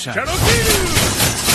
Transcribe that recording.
Shut up.